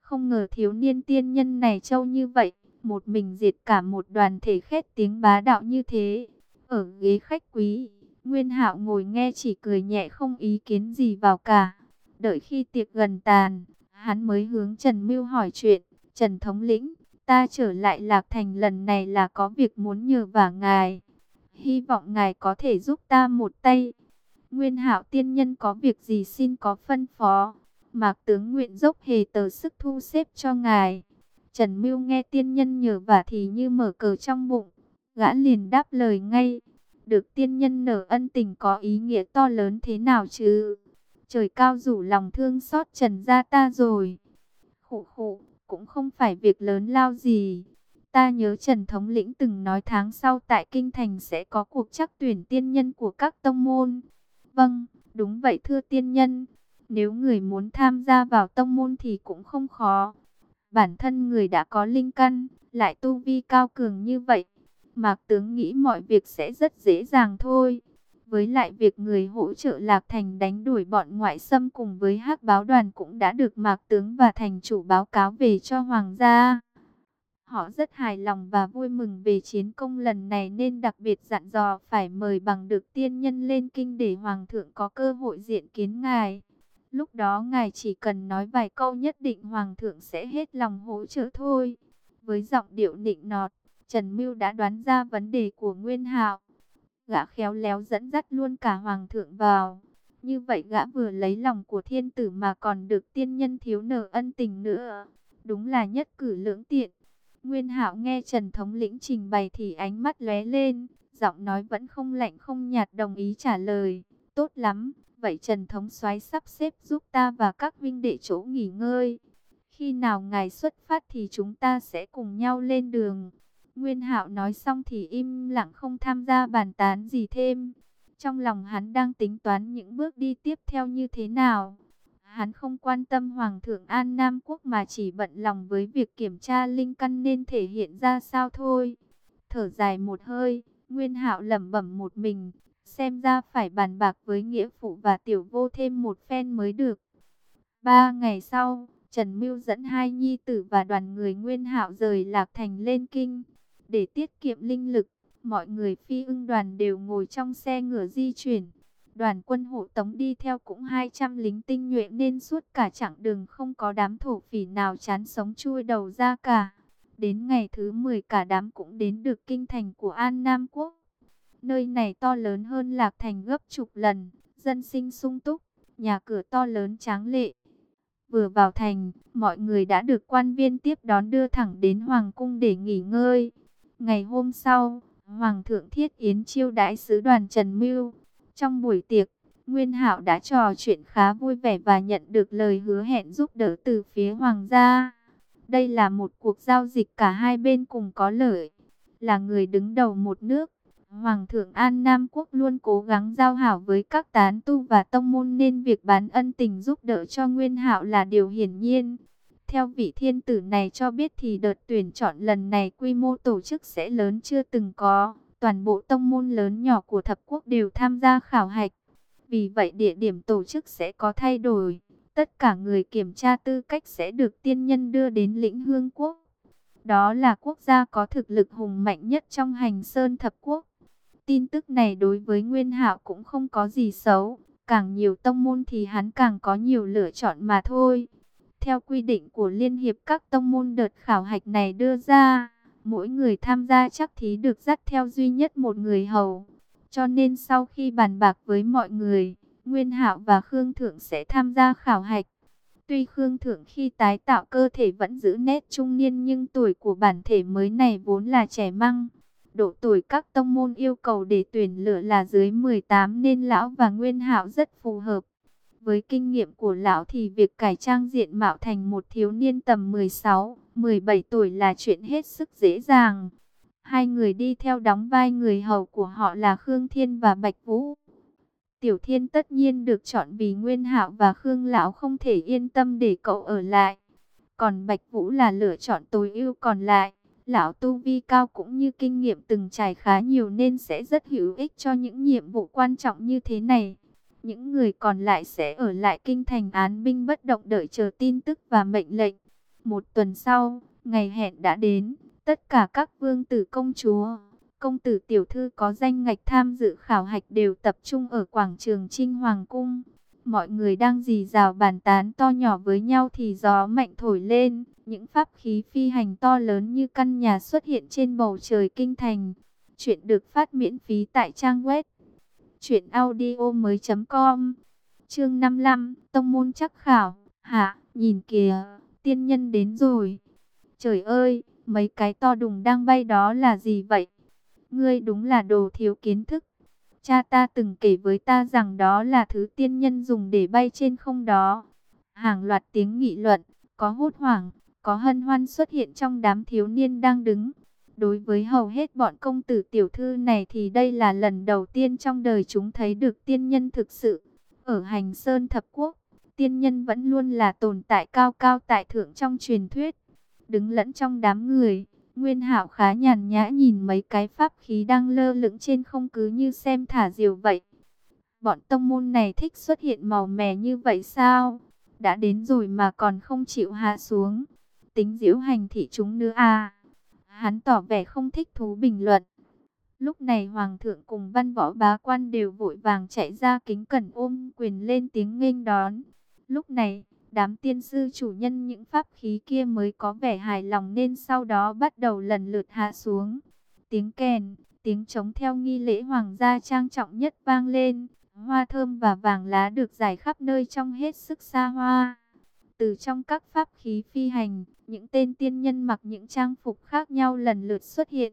Không ngờ thiếu niên tiên nhân này trâu như vậy, một mình diệt cả một đoàn thể khét tiếng bá đạo như thế. Ở ghế khách quý, Nguyên Hạo ngồi nghe chỉ cười nhẹ không ý kiến gì vào cả. Đợi khi tiệc gần tàn, hắn mới hướng Trần Mưu hỏi chuyện. Trần Thống lĩnh, ta trở lại Lạc Thành lần này là có việc muốn nhờ vả ngài. Hy vọng ngài có thể giúp ta một tay. Nguyên Hạo tiên nhân có việc gì xin có phân phó. Mạc tướng nguyện dốc hề tờ sức thu xếp cho ngài. Trần Mưu nghe tiên nhân nhờ vả thì như mở cờ trong bụng. Gã liền đáp lời ngay. Được tiên nhân nở ân tình có ý nghĩa to lớn thế nào chứ? Trời cao rủ lòng thương xót trần gia ta rồi. Khụ khụ, cũng không phải việc lớn lao gì. Ta nhớ Trần Thống Lĩnh từng nói tháng sau tại Kinh Thành sẽ có cuộc chắc tuyển tiên nhân của các tông môn. Vâng, đúng vậy thưa tiên nhân. Nếu người muốn tham gia vào tông môn thì cũng không khó. Bản thân người đã có linh căn, lại tu vi cao cường như vậy. Mạc tướng nghĩ mọi việc sẽ rất dễ dàng thôi. Với lại việc người hỗ trợ Lạc Thành đánh đuổi bọn ngoại xâm cùng với hắc báo đoàn cũng đã được Mạc Tướng và Thành chủ báo cáo về cho Hoàng gia. Họ rất hài lòng và vui mừng về chiến công lần này nên đặc biệt dặn dò phải mời bằng được tiên nhân lên kinh để Hoàng thượng có cơ hội diện kiến ngài. Lúc đó ngài chỉ cần nói vài câu nhất định Hoàng thượng sẽ hết lòng hỗ trợ thôi. Với giọng điệu nịnh nọt, Trần Mưu đã đoán ra vấn đề của Nguyên Hạo gã khéo léo dẫn dắt luôn cả hoàng thượng vào. Như vậy gã vừa lấy lòng của thiên tử mà còn được tiên nhân thiếu nợ ân tình nữa. Đúng là nhất cử lưỡng tiện. Nguyên hạo nghe Trần Thống lĩnh trình bày thì ánh mắt lóe lên, giọng nói vẫn không lạnh không nhạt đồng ý trả lời. Tốt lắm, vậy Trần Thống soái sắp xếp giúp ta và các vinh đệ chỗ nghỉ ngơi. Khi nào ngài xuất phát thì chúng ta sẽ cùng nhau lên đường. Nguyên Hạo nói xong thì im lặng không tham gia bàn tán gì thêm. Trong lòng hắn đang tính toán những bước đi tiếp theo như thế nào. Hắn không quan tâm Hoàng thượng An Nam Quốc mà chỉ bận lòng với việc kiểm tra linh căn nên thể hiện ra sao thôi. Thở dài một hơi, Nguyên Hạo lẩm bẩm một mình, xem ra phải bàn bạc với nghĩa phụ và tiểu vô thêm một phen mới được. Ba ngày sau, Trần Mưu dẫn hai nhi tử và đoàn người Nguyên Hạo rời Lạc Thành lên kinh. Để tiết kiệm linh lực, mọi người phi ưng đoàn đều ngồi trong xe ngựa di chuyển. Đoàn quân hộ tống đi theo cũng 200 lính tinh nhuệ nên suốt cả chặng đường không có đám thổ phỉ nào chán sống chui đầu ra cả. Đến ngày thứ 10 cả đám cũng đến được kinh thành của An Nam Quốc. Nơi này to lớn hơn Lạc Thành gấp chục lần, dân sinh sung túc, nhà cửa to lớn tráng lệ. Vừa vào thành, mọi người đã được quan viên tiếp đón đưa thẳng đến Hoàng cung để nghỉ ngơi. Ngày hôm sau, Hoàng thượng Thiết Yến chiêu đãi sứ đoàn Trần Mưu. Trong buổi tiệc, Nguyên Hạo đã trò chuyện khá vui vẻ và nhận được lời hứa hẹn giúp đỡ từ phía Hoàng gia. Đây là một cuộc giao dịch cả hai bên cùng có lợi. Là người đứng đầu một nước, Hoàng thượng An Nam Quốc luôn cố gắng giao hảo với các tán tu và tông môn nên việc bán ân tình giúp đỡ cho Nguyên Hạo là điều hiển nhiên. Theo vị thiên tử này cho biết thì đợt tuyển chọn lần này quy mô tổ chức sẽ lớn chưa từng có. Toàn bộ tông môn lớn nhỏ của thập quốc đều tham gia khảo hạch. Vì vậy địa điểm tổ chức sẽ có thay đổi. Tất cả người kiểm tra tư cách sẽ được tiên nhân đưa đến lĩnh hương quốc. Đó là quốc gia có thực lực hùng mạnh nhất trong hành sơn thập quốc. Tin tức này đối với Nguyên Hạo cũng không có gì xấu. Càng nhiều tông môn thì hắn càng có nhiều lựa chọn mà thôi. Theo quy định của Liên hiệp các tông môn đợt khảo hạch này đưa ra, mỗi người tham gia chắc thí được dắt theo duy nhất một người hầu. Cho nên sau khi bàn bạc với mọi người, Nguyên Hạo và Khương Thượng sẽ tham gia khảo hạch. Tuy Khương Thượng khi tái tạo cơ thể vẫn giữ nét trung niên nhưng tuổi của bản thể mới này vốn là trẻ măng. Độ tuổi các tông môn yêu cầu để tuyển lựa là dưới 18 nên lão và Nguyên Hạo rất phù hợp. Với kinh nghiệm của lão thì việc cải trang diện mạo thành một thiếu niên tầm 16, 17 tuổi là chuyện hết sức dễ dàng. Hai người đi theo đóng vai người hầu của họ là Khương Thiên và Bạch Vũ. Tiểu Thiên tất nhiên được chọn vì Nguyên Hạo và Khương Lão không thể yên tâm để cậu ở lại. Còn Bạch Vũ là lựa chọn tối ưu còn lại. Lão Tu Vi cao cũng như kinh nghiệm từng trải khá nhiều nên sẽ rất hữu ích cho những nhiệm vụ quan trọng như thế này. Những người còn lại sẽ ở lại kinh thành án binh bất động đợi chờ tin tức và mệnh lệnh. Một tuần sau, ngày hẹn đã đến, tất cả các vương tử công chúa, công tử tiểu thư có danh ngạch tham dự khảo hạch đều tập trung ở quảng trường Trinh Hoàng Cung. Mọi người đang dì rào bàn tán to nhỏ với nhau thì gió mạnh thổi lên, những pháp khí phi hành to lớn như căn nhà xuất hiện trên bầu trời kinh thành. Chuyện được phát miễn phí tại trang web Chuyện audio mới com. Chương 55 Tông môn chắc khảo. Hạ, nhìn kìa, Tiên nhân đến rồi. Trời ơi, Mấy cái to đùng đang bay đó là gì vậy? Ngươi đúng là đồ thiếu kiến thức. Cha ta từng kể với ta rằng đó là thứ tiên nhân dùng để bay trên không đó. Hàng loạt tiếng nghị luận, Có hốt hoảng, Có hân hoan xuất hiện trong đám thiếu niên đang đứng. Đối với hầu hết bọn công tử tiểu thư này thì đây là lần đầu tiên trong đời chúng thấy được tiên nhân thực sự. Ở hành sơn thập quốc, tiên nhân vẫn luôn là tồn tại cao cao tại thượng trong truyền thuyết. Đứng lẫn trong đám người, Nguyên hảo khá nhàn nhã nhìn mấy cái pháp khí đang lơ lửng trên không cứ như xem thả diều vậy. Bọn tông môn này thích xuất hiện màu mè như vậy sao? Đã đến rồi mà còn không chịu hạ xuống. Tính diễu hành thị chúng nữa à? Hắn tỏ vẻ không thích thú bình luận. Lúc này Hoàng thượng cùng văn võ bá quan đều vội vàng chạy ra kính cẩn ôm quyền lên tiếng nghênh đón. Lúc này, đám tiên sư chủ nhân những pháp khí kia mới có vẻ hài lòng nên sau đó bắt đầu lần lượt hạ xuống. Tiếng kèn, tiếng trống theo nghi lễ hoàng gia trang trọng nhất vang lên. Hoa thơm và vàng lá được giải khắp nơi trong hết sức xa hoa. Từ trong các pháp khí phi hành, những tên tiên nhân mặc những trang phục khác nhau lần lượt xuất hiện.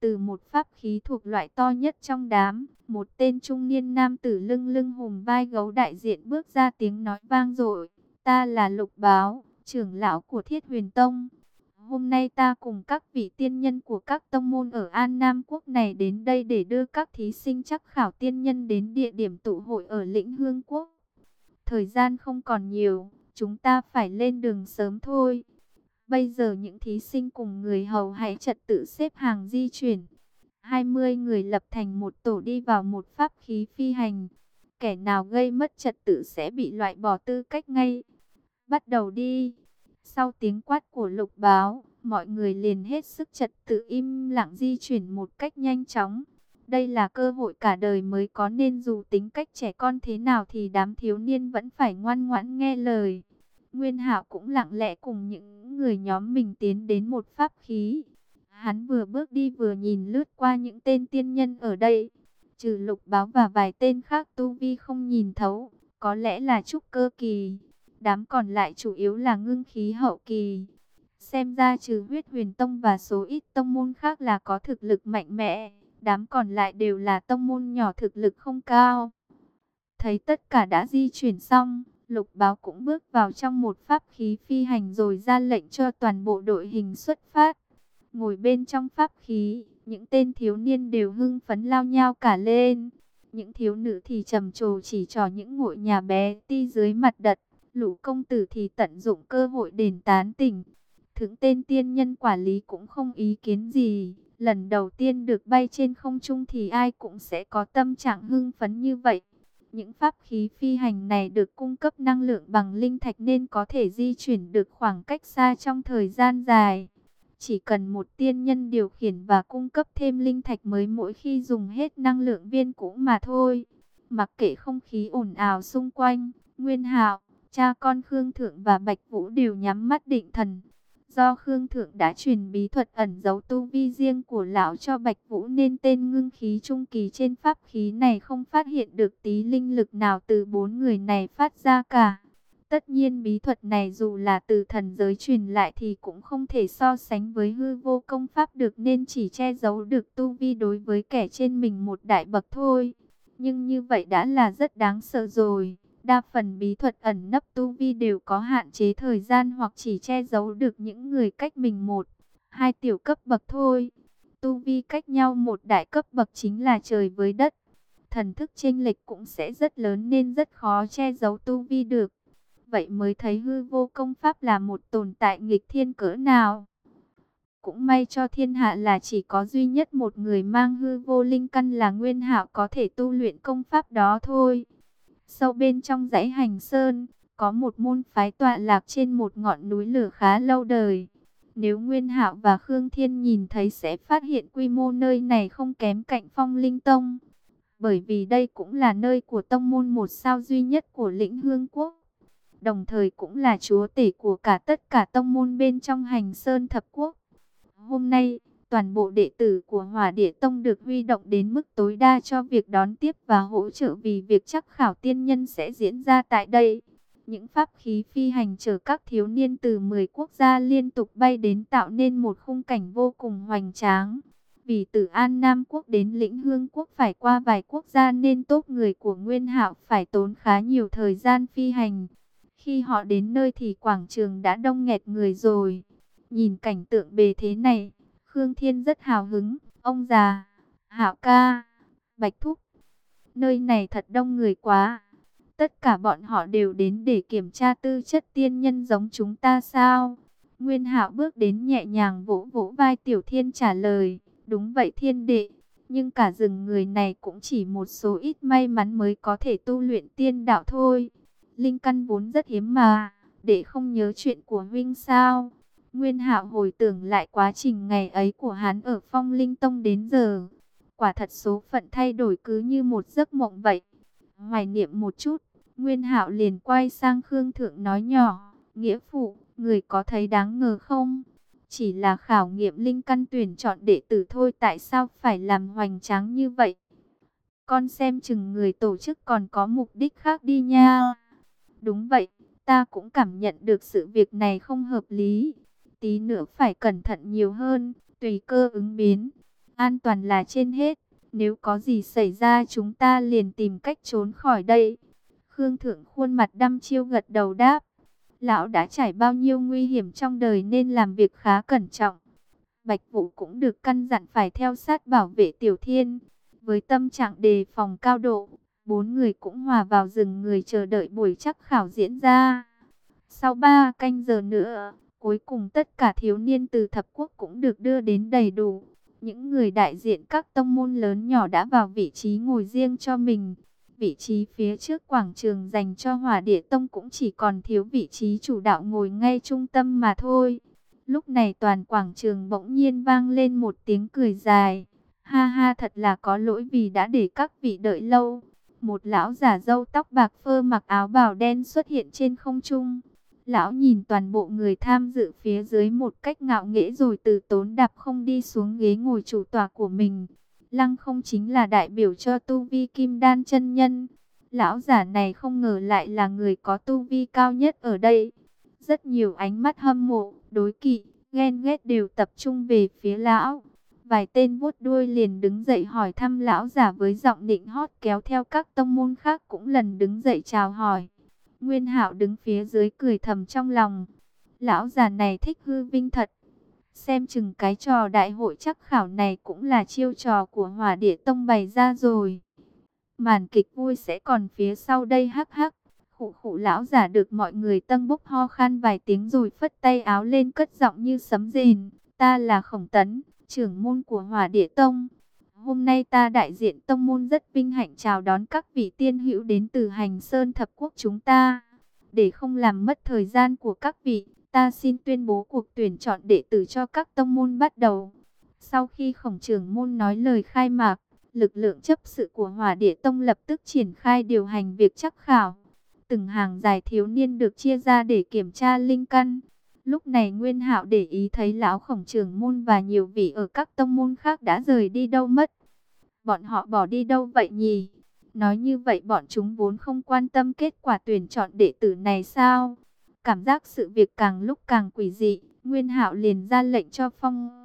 Từ một pháp khí thuộc loại to nhất trong đám, một tên trung niên nam tử lưng lưng hùng vai gấu đại diện bước ra tiếng nói vang dội. Ta là Lục Báo, trưởng lão của Thiết Huyền Tông. Hôm nay ta cùng các vị tiên nhân của các tông môn ở An Nam Quốc này đến đây để đưa các thí sinh chắc khảo tiên nhân đến địa điểm tụ hội ở lĩnh Hương Quốc. Thời gian không còn nhiều, chúng ta phải lên đường sớm thôi. Bây giờ những thí sinh cùng người hầu hãy trật tự xếp hàng di chuyển. 20 người lập thành một tổ đi vào một pháp khí phi hành. Kẻ nào gây mất trật tự sẽ bị loại bỏ tư cách ngay. Bắt đầu đi. Sau tiếng quát của lục báo, mọi người liền hết sức trật tự im lặng di chuyển một cách nhanh chóng. Đây là cơ hội cả đời mới có nên dù tính cách trẻ con thế nào thì đám thiếu niên vẫn phải ngoan ngoãn nghe lời. Nguyên Hạo cũng lặng lẽ cùng những người nhóm mình tiến đến một pháp khí. Hắn vừa bước đi vừa nhìn lướt qua những tên tiên nhân ở đây. Trừ lục báo và vài tên khác tu vi không nhìn thấu, có lẽ là trúc cơ kỳ. Đám còn lại chủ yếu là ngưng khí hậu kỳ. Xem ra trừ huyết huyền tông và số ít tông môn khác là có thực lực mạnh mẽ. Đám còn lại đều là tông môn nhỏ thực lực không cao. Thấy tất cả đã di chuyển xong, Lục báo cũng bước vào trong một pháp khí phi hành rồi ra lệnh cho toàn bộ đội hình xuất phát. Ngồi bên trong pháp khí, những tên thiếu niên đều hưng phấn lao nhau cả lên. Những thiếu nữ thì trầm trồ chỉ trò những ngôi nhà bé ti dưới mặt đất. Lũ công tử thì tận dụng cơ hội đền tán tỉnh. Thượng tên tiên nhân quản lý cũng không ý kiến gì. Lần đầu tiên được bay trên không trung thì ai cũng sẽ có tâm trạng hưng phấn như vậy. Những pháp khí phi hành này được cung cấp năng lượng bằng linh thạch nên có thể di chuyển được khoảng cách xa trong thời gian dài. Chỉ cần một tiên nhân điều khiển và cung cấp thêm linh thạch mới mỗi khi dùng hết năng lượng viên cũ mà thôi. Mặc kệ không khí ồn ào xung quanh, Nguyên Hạo, cha con Khương Thượng và Bạch Vũ đều nhắm mắt định thần. Do Khương Thượng đã truyền bí thuật ẩn giấu tu vi riêng của lão cho Bạch Vũ nên tên ngưng khí trung kỳ trên pháp khí này không phát hiện được tí linh lực nào từ bốn người này phát ra cả. Tất nhiên bí thuật này dù là từ thần giới truyền lại thì cũng không thể so sánh với hư vô công pháp được nên chỉ che giấu được tu vi đối với kẻ trên mình một đại bậc thôi. Nhưng như vậy đã là rất đáng sợ rồi. Đa phần bí thuật ẩn nấp tu vi đều có hạn chế thời gian hoặc chỉ che giấu được những người cách mình một, hai tiểu cấp bậc thôi. Tu vi cách nhau một đại cấp bậc chính là trời với đất. Thần thức chênh lệch cũng sẽ rất lớn nên rất khó che giấu tu vi được. Vậy mới thấy hư vô công pháp là một tồn tại nghịch thiên cỡ nào. Cũng may cho thiên hạ là chỉ có duy nhất một người mang hư vô linh căn là Nguyên Hạo có thể tu luyện công pháp đó thôi. Sâu bên trong dãy hành sơn, có một môn phái tọa lạc trên một ngọn núi lửa khá lâu đời. Nếu Nguyên Hạo và Khương Thiên nhìn thấy sẽ phát hiện quy mô nơi này không kém cạnh phong linh tông. Bởi vì đây cũng là nơi của tông môn một sao duy nhất của lĩnh hương quốc. Đồng thời cũng là chúa tể của cả tất cả tông môn bên trong hành sơn thập quốc. Hôm nay, toàn bộ đệ tử của Hỏa Địa Tông được huy động đến mức tối đa cho việc đón tiếp và hỗ trợ vì việc chắc khảo tiên nhân sẽ diễn ra tại đây. Những pháp khí phi hành chở các thiếu niên từ 10 quốc gia liên tục bay đến tạo nên một khung cảnh vô cùng hoành tráng. Vì từ An Nam Quốc đến lĩnh Hương Quốc phải qua vài quốc gia nên tốt người của Nguyên Hạo phải tốn khá nhiều thời gian phi hành. Khi họ đến nơi thì quảng trường đã đông nghẹt người rồi. Nhìn cảnh tượng bề thế này, Khương Thiên rất hào hứng, ông già, Hạo ca, Bạch Thúc. Nơi này thật đông người quá. Tất cả bọn họ đều đến để kiểm tra tư chất tiên nhân giống chúng ta sao? Nguyên Hạo bước đến nhẹ nhàng vỗ vỗ vai Tiểu Thiên trả lời, đúng vậy thiên đệ. Nhưng cả rừng người này cũng chỉ một số ít may mắn mới có thể tu luyện tiên đạo thôi. Linh căn vốn rất hiếm mà, để không nhớ chuyện của huynh sao? Nguyên Hạo hồi tưởng lại quá trình ngày ấy của hắn ở Phong Linh Tông đến giờ. Quả thật số phận thay đổi cứ như một giấc mộng vậy. Hoài niệm một chút, Nguyên Hạo liền quay sang Khương Thượng nói nhỏ, "Nghĩa phụ, người có thấy đáng ngờ không? Chỉ là khảo nghiệm linh căn tuyển chọn đệ tử thôi, tại sao phải làm hoành tráng như vậy? Con xem chừng người tổ chức còn có mục đích khác đi nha." Đúng vậy, ta cũng cảm nhận được sự việc này không hợp lý tí nữa phải cẩn thận nhiều hơn, tùy cơ ứng biến. An toàn là trên hết, nếu có gì xảy ra chúng ta liền tìm cách trốn khỏi đây. Khương Thượng khuôn mặt đăm chiêu gật đầu đáp. Lão đã trải bao nhiêu nguy hiểm trong đời nên làm việc khá cẩn trọng. Bạch Vũ cũng được căn dặn phải theo sát bảo vệ Tiểu Thiên. Với tâm trạng đề phòng cao độ, bốn người cũng hòa vào rừng người chờ đợi buổi chắc khảo diễn ra. Sau ba canh giờ nữa, Cuối cùng tất cả thiếu niên từ thập quốc cũng được đưa đến đầy đủ. Những người đại diện các tông môn lớn nhỏ đã vào vị trí ngồi riêng cho mình. Vị trí phía trước quảng trường dành cho hỏa địa tông cũng chỉ còn thiếu vị trí chủ đạo ngồi ngay trung tâm mà thôi. Lúc này toàn quảng trường bỗng nhiên vang lên một tiếng cười dài. Ha ha, thật là có lỗi vì đã để các vị đợi lâu. Một lão giả râu tóc bạc phơ mặc áo bào đen xuất hiện trên không trung. Lão nhìn toàn bộ người tham dự phía dưới một cách ngạo nghễ rồi từ tốn đạp không đi xuống ghế ngồi chủ tòa của mình. Lăng không chính là đại biểu cho tu vi kim đan chân nhân. Lão giả này không ngờ lại là người có tu vi cao nhất ở đây. Rất nhiều ánh mắt hâm mộ, đối kỵ, ghen ghét đều tập trung về phía lão. Vài tên vuốt đuôi liền đứng dậy hỏi thăm lão giả với giọng định hót kéo theo các tông môn khác cũng lần đứng dậy chào hỏi. Nguyên Hạo đứng phía dưới cười thầm trong lòng. Lão già này thích hư vinh thật. Xem chừng cái trò đại hội chắc khảo này cũng là chiêu trò của hỏa địa tông bày ra rồi. Màn kịch vui sẽ còn phía sau đây hắc hắc. Khụ khụ lão giả được mọi người tân bốc ho khan vài tiếng rồi phất tay áo lên cất giọng như sấm rền. Ta là khổng tấn, trưởng môn của hỏa địa tông. Hôm nay ta đại diện tông môn rất vinh hạnh chào đón các vị tiên hữu đến từ hành sơn thập quốc chúng ta. Để không làm mất thời gian của các vị, ta xin tuyên bố cuộc tuyển chọn đệ tử cho các tông môn bắt đầu. Sau khi khổng trưởng môn nói lời khai mạc, lực lượng chấp sự của hỏa địa tông lập tức triển khai điều hành việc chắc khảo. Từng hàng dài thiếu niên được chia ra để kiểm tra linh căn. Lúc này Nguyên Hạo để ý thấy lão khổng trưởng môn và nhiều vị ở các tông môn khác đã rời đi đâu mất. Bọn họ bỏ đi đâu vậy nhỉ? Nói như vậy bọn chúng vốn không quan tâm kết quả tuyển chọn đệ tử này sao? Cảm giác sự việc càng lúc càng quỷ dị, Nguyên Hạo liền ra lệnh cho Phong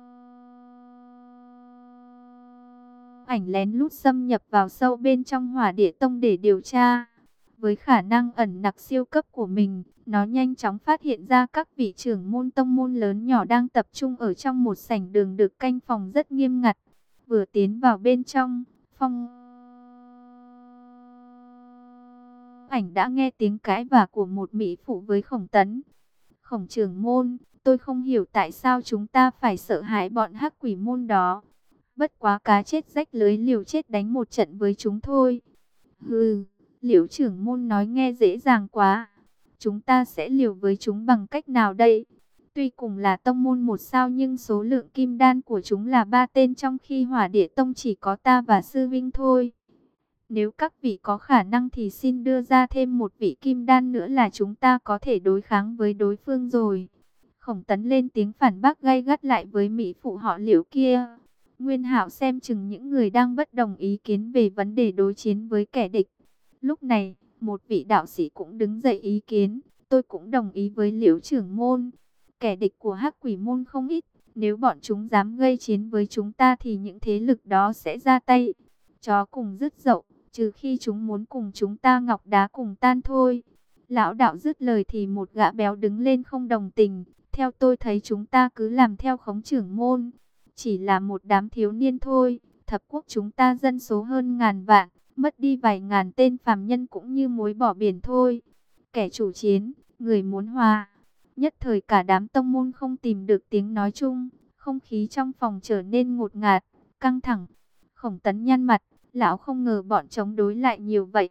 ảnh lén lút xâm nhập vào sâu bên trong hỏa địa tông để điều tra. Với khả năng ẩn nặc siêu cấp của mình, nó nhanh chóng phát hiện ra các vị trưởng môn tông môn lớn nhỏ đang tập trung ở trong một sảnh đường được canh phòng rất nghiêm ngặt. Vừa tiến vào bên trong, Phong ảnh đã nghe tiếng cãi vả của một mỹ phụ với khổng tấn. Khổng trưởng môn, tôi không hiểu tại sao chúng ta phải sợ hãi bọn hắc quỷ môn đó. Bất quá cá chết rách lưới liều chết đánh một trận với chúng thôi. Hừ, liễu trưởng môn nói nghe dễ dàng quá. Chúng ta sẽ liều với chúng bằng cách nào đây? Tuy cùng là tông môn một sao nhưng số lượng kim đan của chúng là ba tên trong khi hỏa địa tông chỉ có ta và sư vinh thôi. Nếu các vị có khả năng thì xin đưa ra thêm một vị kim đan nữa là chúng ta có thể đối kháng với đối phương rồi. Khổng tấn lên tiếng phản bác gay gắt lại với mỹ phụ họ liễu kia. Nguyên Hạo xem chừng những người đang bất đồng ý kiến về vấn đề đối chiến với kẻ địch. Lúc này, một vị đạo sĩ cũng đứng dậy ý kiến, tôi cũng đồng ý với liễu trưởng môn. Kẻ địch của hắc quỷ môn không ít, nếu bọn chúng dám gây chiến với chúng ta thì những thế lực đó sẽ ra tay. Chó cùng dứt dậu, trừ khi chúng muốn cùng chúng ta ngọc đá cùng tan thôi. Lão đạo dứt lời thì một gã béo đứng lên không đồng tình. Theo tôi thấy chúng ta cứ làm theo khống trưởng môn. Chỉ là một đám thiếu niên thôi. Thập quốc chúng ta dân số hơn ngàn vạn. Mất đi vài ngàn tên phàm nhân cũng như muối bỏ biển thôi. Kẻ chủ chiến, người muốn hòa. Nhất thời cả đám tông môn không tìm được tiếng nói chung. Không khí trong phòng trở nên ngột ngạt, căng thẳng. Khổng tấn nhăn mặt, lão không ngờ bọn chống đối lại nhiều vậy.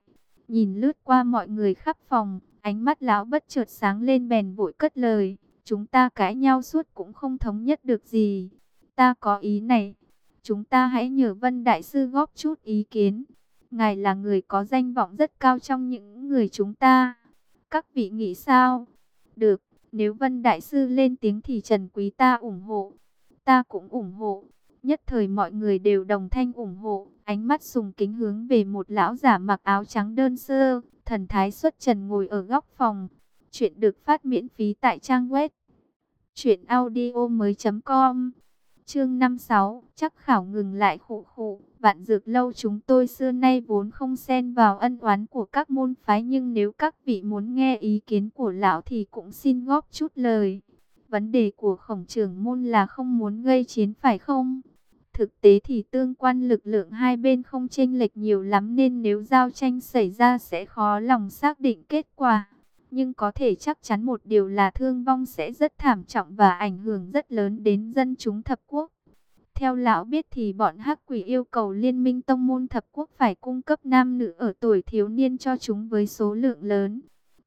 Nhìn lướt qua mọi người khắp phòng, ánh mắt lão bất chợt sáng lên bèn vội cất lời. Chúng ta cãi nhau suốt cũng không thống nhất được gì. Ta có ý này. Chúng ta hãy nhờ Vân Đại Sư góp chút ý kiến. Ngài là người có danh vọng rất cao trong những người chúng ta. Các vị nghĩ sao? Được, nếu Vân Đại Sư lên tiếng thì Trần Quý ta ủng hộ. Ta cũng ủng hộ. Nhất thời mọi người đều đồng thanh ủng hộ. Ánh mắt sùng kính hướng về một lão giả mặc áo trắng đơn sơ. Thần thái xuất trần ngồi ở góc phòng. Chuyện được phát miễn phí tại trang web. Chuyện audio mới.com Chương 56, chắc khảo ngừng lại khụ khụ, vạn dược lâu chúng tôi xưa nay vốn không xen vào ân oán của các môn phái nhưng nếu các vị muốn nghe ý kiến của lão thì cũng xin góp chút lời. Vấn đề của khổng trưởng môn là không muốn gây chiến phải không? Thực tế thì tương quan lực lượng hai bên không chênh lệch nhiều lắm nên nếu giao tranh xảy ra sẽ khó lòng xác định kết quả nhưng có thể chắc chắn một điều là thương vong sẽ rất thảm trọng và ảnh hưởng rất lớn đến dân chúng thập quốc. Theo lão biết thì bọn hắc quỷ yêu cầu liên minh tông môn thập quốc phải cung cấp nam nữ ở tuổi thiếu niên cho chúng với số lượng lớn.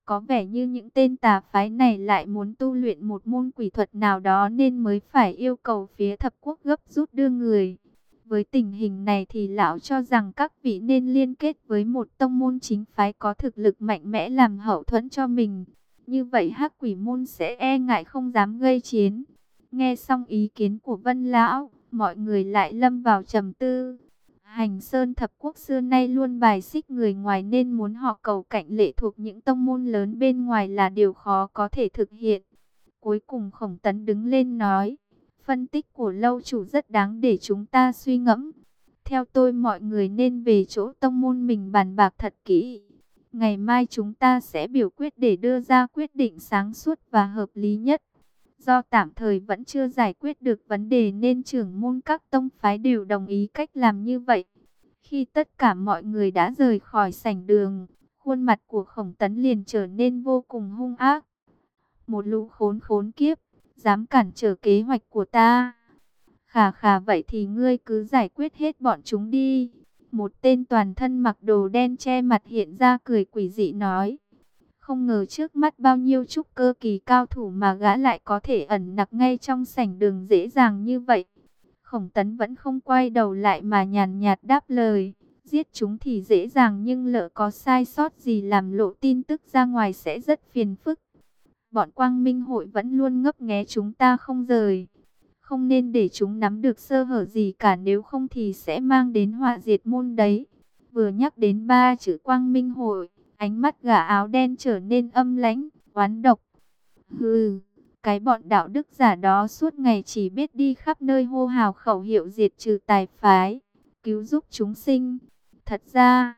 Có vẻ như những tên tà phái này lại muốn tu luyện một môn quỷ thuật nào đó nên mới phải yêu cầu phía thập quốc gấp rút đưa người. Với tình hình này thì lão cho rằng các vị nên liên kết với một tông môn chính phái có thực lực mạnh mẽ làm hậu thuẫn cho mình. Như vậy hắc quỷ môn sẽ e ngại không dám gây chiến. Nghe xong ý kiến của Vân Lão, mọi người lại lâm vào trầm tư. Hành Sơn thập quốc xưa nay luôn bài xích người ngoài nên muốn họ cầu cạnh lệ thuộc những tông môn lớn bên ngoài là điều khó có thể thực hiện. Cuối cùng Khổng Tấn đứng lên nói. Phân tích của lâu chủ rất đáng để chúng ta suy ngẫm. Theo tôi mọi người nên về chỗ tông môn mình bàn bạc thật kỹ. Ngày mai chúng ta sẽ biểu quyết để đưa ra quyết định sáng suốt và hợp lý nhất. Do tạm thời vẫn chưa giải quyết được vấn đề nên trưởng môn các tông phái đều đồng ý cách làm như vậy. Khi tất cả mọi người đã rời khỏi sảnh đường, khuôn mặt của khổng tấn liền trở nên vô cùng hung ác. Một lũ khốn khốn kiếp, dám cản trở kế hoạch của ta. Khà khà vậy thì ngươi cứ giải quyết hết bọn chúng đi. Một tên toàn thân mặc đồ đen che mặt hiện ra cười quỷ dị nói. Không ngờ trước mắt bao nhiêu trúc cơ kỳ cao thủ mà gã lại có thể ẩn nặc ngay trong sảnh đường dễ dàng như vậy. Khổng tấn vẫn không quay đầu lại mà nhàn nhạt đáp lời. Giết chúng thì dễ dàng nhưng lỡ có sai sót gì làm lộ tin tức ra ngoài sẽ rất phiền phức. Bọn quang minh hội vẫn luôn ngấp nghé chúng ta không rời. Không nên để chúng nắm được sơ hở gì cả nếu không thì sẽ mang đến họa diệt môn đấy. Vừa nhắc đến ba chữ quang minh hội, ánh mắt gã áo đen trở nên âm lãnh, oán độc. Hừ, cái bọn đạo đức giả đó suốt ngày chỉ biết đi khắp nơi hô hào khẩu hiệu diệt trừ tài phái, cứu giúp chúng sinh. Thật ra,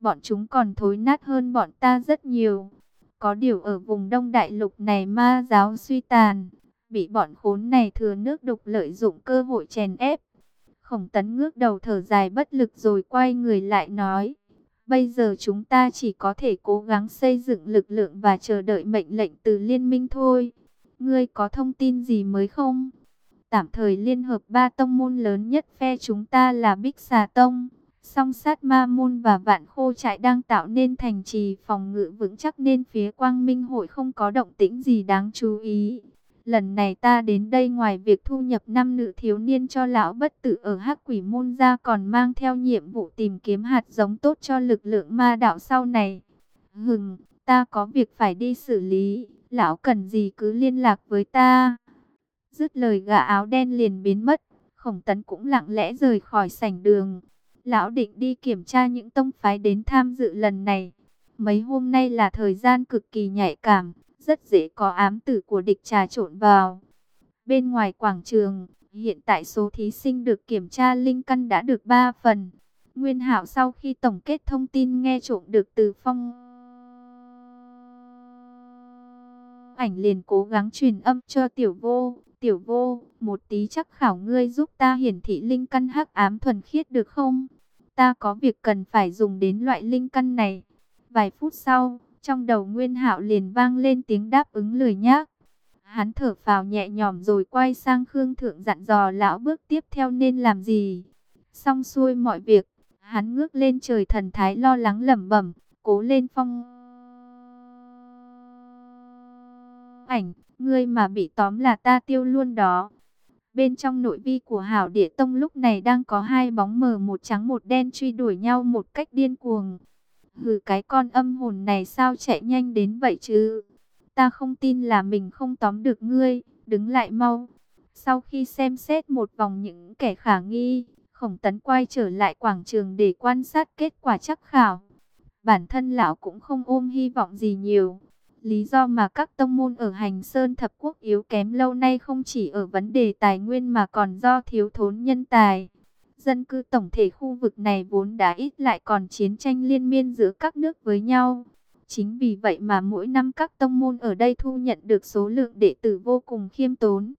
bọn chúng còn thối nát hơn bọn ta rất nhiều. Có điều ở vùng đông đại lục này ma giáo suy tàn, bị bọn khốn này thừa nước đục lợi dụng cơ hội chèn ép. Khổng tấn ngước đầu thở dài bất lực rồi quay người lại nói. Bây giờ chúng ta chỉ có thể cố gắng xây dựng lực lượng và chờ đợi mệnh lệnh từ liên minh thôi. Ngươi có thông tin gì mới không? Tạm thời liên hợp ba tông môn lớn nhất phe chúng ta là Bích Xà Tông. Song sát ma môn và vạn khô trại đang tạo nên thành trì phòng ngự vững chắc nên phía quang minh hội không có động tĩnh gì đáng chú ý. Lần này ta đến đây ngoài việc thu nhập năm nữ thiếu niên cho lão bất tử ở hắc quỷ môn ra còn mang theo nhiệm vụ tìm kiếm hạt giống tốt cho lực lượng ma đạo sau này. Hừng, ta có việc phải đi xử lý, lão cần gì cứ liên lạc với ta. Dứt lời gã áo đen liền biến mất, khổng tấn cũng lặng lẽ rời khỏi sảnh đường. Lão định đi kiểm tra những tông phái đến tham dự lần này. Mấy hôm nay là thời gian cực kỳ nhạy cảm rất dễ có ám tử của địch trà trộn vào. Bên ngoài quảng trường, hiện tại số thí sinh được kiểm tra linh căn đã được 3 phần. Nguyên Hạo sau khi tổng kết thông tin nghe trộm được từ phong ảnh liền cố gắng truyền âm cho tiểu vô. Tiểu vô, một tí chắc khảo ngươi giúp ta hiển thị linh căn hắc ám thuần khiết được không? Ta có việc cần phải dùng đến loại linh căn này. Vài phút sau, trong đầu Nguyên Hạo liền vang lên tiếng đáp ứng lười nhác. Hắn thở phào nhẹ nhõm rồi quay sang Khương Thượng dặn dò lão bước tiếp theo nên làm gì. Xong xuôi mọi việc, hắn ngước lên trời thần thái lo lắng lẩm bẩm, cố lên phong. Ảnh, ngươi mà bị tóm là ta tiêu luôn đó. Bên trong nội vi của Hảo Địa Tông lúc này đang có hai bóng mờ một trắng một đen truy đuổi nhau một cách điên cuồng. Hừ cái con âm hồn này sao chạy nhanh đến vậy chứ? Ta không tin là mình không tóm được ngươi, đứng lại mau. Sau khi xem xét một vòng những kẻ khả nghi, khổng tấn quay trở lại quảng trường để quan sát kết quả chắc khảo. Bản thân lão cũng không ôm hy vọng gì nhiều. Lý do mà các tông môn ở hành sơn thập quốc yếu kém lâu nay không chỉ ở vấn đề tài nguyên mà còn do thiếu thốn nhân tài. Dân cư tổng thể khu vực này vốn đã ít lại còn chiến tranh liên miên giữa các nước với nhau. Chính vì vậy mà mỗi năm các tông môn ở đây thu nhận được số lượng đệ tử vô cùng khiêm tốn.